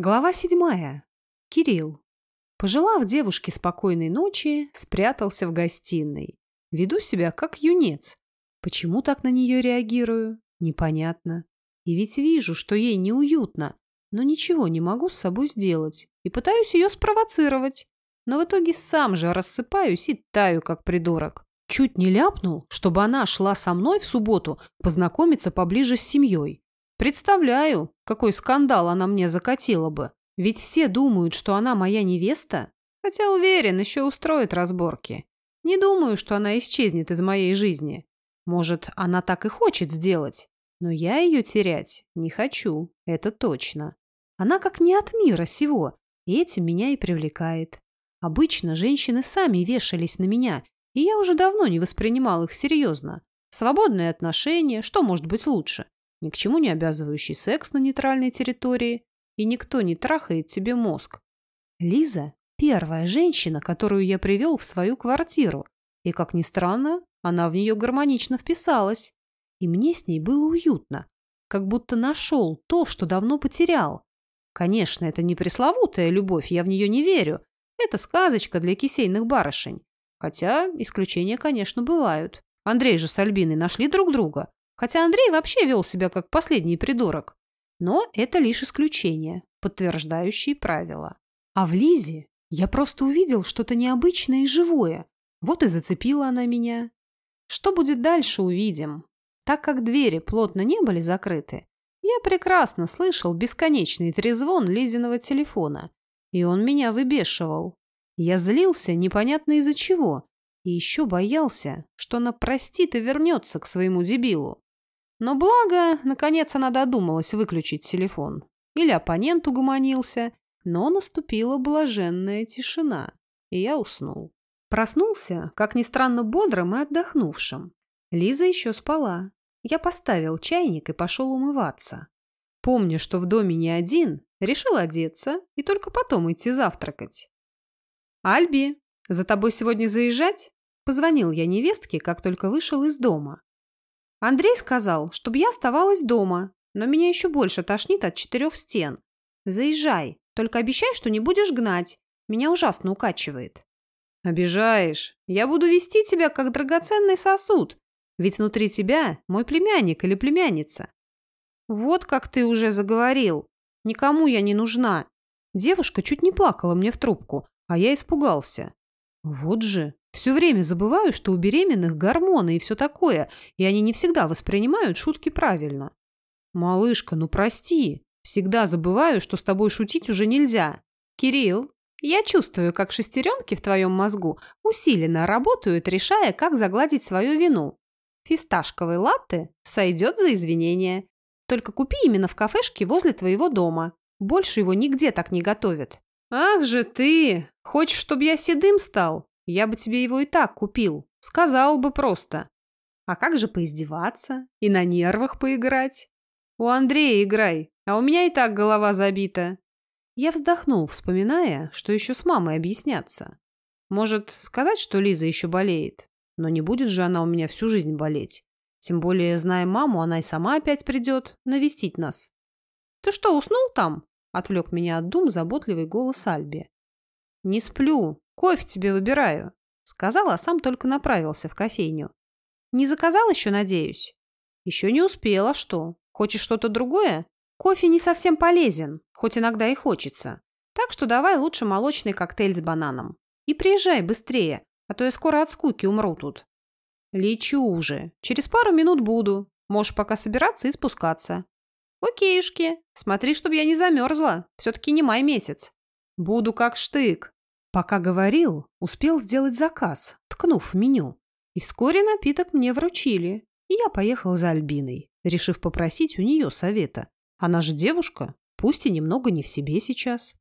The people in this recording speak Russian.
Глава седьмая. Кирилл. Пожелав девушке спокойной ночи, спрятался в гостиной. Веду себя как юнец. Почему так на нее реагирую? Непонятно. И ведь вижу, что ей неуютно, но ничего не могу с собой сделать и пытаюсь ее спровоцировать. Но в итоге сам же рассыпаюсь и таю, как придурок. Чуть не ляпнул, чтобы она шла со мной в субботу познакомиться поближе с семьей. Представляю, какой скандал она мне закатила бы. Ведь все думают, что она моя невеста. Хотя уверен, еще устроит разборки. Не думаю, что она исчезнет из моей жизни. Может, она так и хочет сделать. Но я ее терять не хочу, это точно. Она как не от мира сего, и этим меня и привлекает. Обычно женщины сами вешались на меня, и я уже давно не воспринимал их серьезно. Свободные отношения, что может быть лучше? Ни к чему не обязывающий секс на нейтральной территории, и никто не трахает тебе мозг. Лиза – первая женщина, которую я привел в свою квартиру, и, как ни странно, она в нее гармонично вписалась. И мне с ней было уютно, как будто нашел то, что давно потерял. Конечно, это не пресловутая любовь, я в нее не верю. Это сказочка для кисейных барышень. Хотя исключения, конечно, бывают. Андрей же с Альбиной нашли друг друга. Хотя Андрей вообще вел себя как последний придурок. Но это лишь исключение, подтверждающие правила. А в Лизе я просто увидел что-то необычное и живое. Вот и зацепила она меня. Что будет дальше, увидим. Так как двери плотно не были закрыты, я прекрасно слышал бесконечный трезвон Лизиного телефона. И он меня выбешивал. Я злился непонятно из-за чего. И еще боялся, что она простит и вернется к своему дебилу. Но благо, наконец она додумалась выключить телефон. Или оппонент угомонился, но наступила блаженная тишина, и я уснул. Проснулся, как ни странно, бодрым и отдохнувшим. Лиза еще спала. Я поставил чайник и пошел умываться. Помня, что в доме не один, решил одеться и только потом идти завтракать. «Альби, за тобой сегодня заезжать?» Позвонил я невестке, как только вышел из дома. Андрей сказал, чтобы я оставалась дома, но меня еще больше тошнит от четырех стен. Заезжай, только обещай, что не будешь гнать. Меня ужасно укачивает. Обижаешь. Я буду вести тебя как драгоценный сосуд. Ведь внутри тебя мой племянник или племянница. Вот как ты уже заговорил. Никому я не нужна. Девушка чуть не плакала мне в трубку, а я испугался. Вот же. Все время забываю, что у беременных гормоны и все такое, и они не всегда воспринимают шутки правильно. Малышка, ну прости. Всегда забываю, что с тобой шутить уже нельзя. Кирилл, я чувствую, как шестеренки в твоем мозгу усиленно работают, решая, как загладить свою вину. Фисташковый латте сойдет за извинения. Только купи именно в кафешке возле твоего дома. Больше его нигде так не готовят. Ах же ты! Хочешь, чтобы я седым стал? Я бы тебе его и так купил. Сказал бы просто. А как же поиздеваться? И на нервах поиграть? У Андрея играй, а у меня и так голова забита. Я вздохнул, вспоминая, что еще с мамой объясняться. Может, сказать, что Лиза еще болеет? Но не будет же она у меня всю жизнь болеть. Тем более, зная маму, она и сама опять придет навестить нас. «Ты что, уснул там?» – отвлек меня от дум заботливый голос Альби. «Не сплю. Кофе тебе выбираю», — сказал, а сам только направился в кофейню. «Не заказал еще, надеюсь?» «Еще не успела, что? Хочешь что-то другое?» «Кофе не совсем полезен, хоть иногда и хочется. Так что давай лучше молочный коктейль с бананом. И приезжай быстрее, а то я скоро от скуки умру тут». «Лечу уже. Через пару минут буду. Можешь пока собираться и спускаться». «Окейушки. Смотри, чтобы я не замерзла. Все-таки не май месяц». «Буду как штык», Пока говорил, успел сделать заказ, ткнув в меню. И вскоре напиток мне вручили. И я поехал за Альбиной, решив попросить у нее совета. Она же девушка, пусть и немного не в себе сейчас.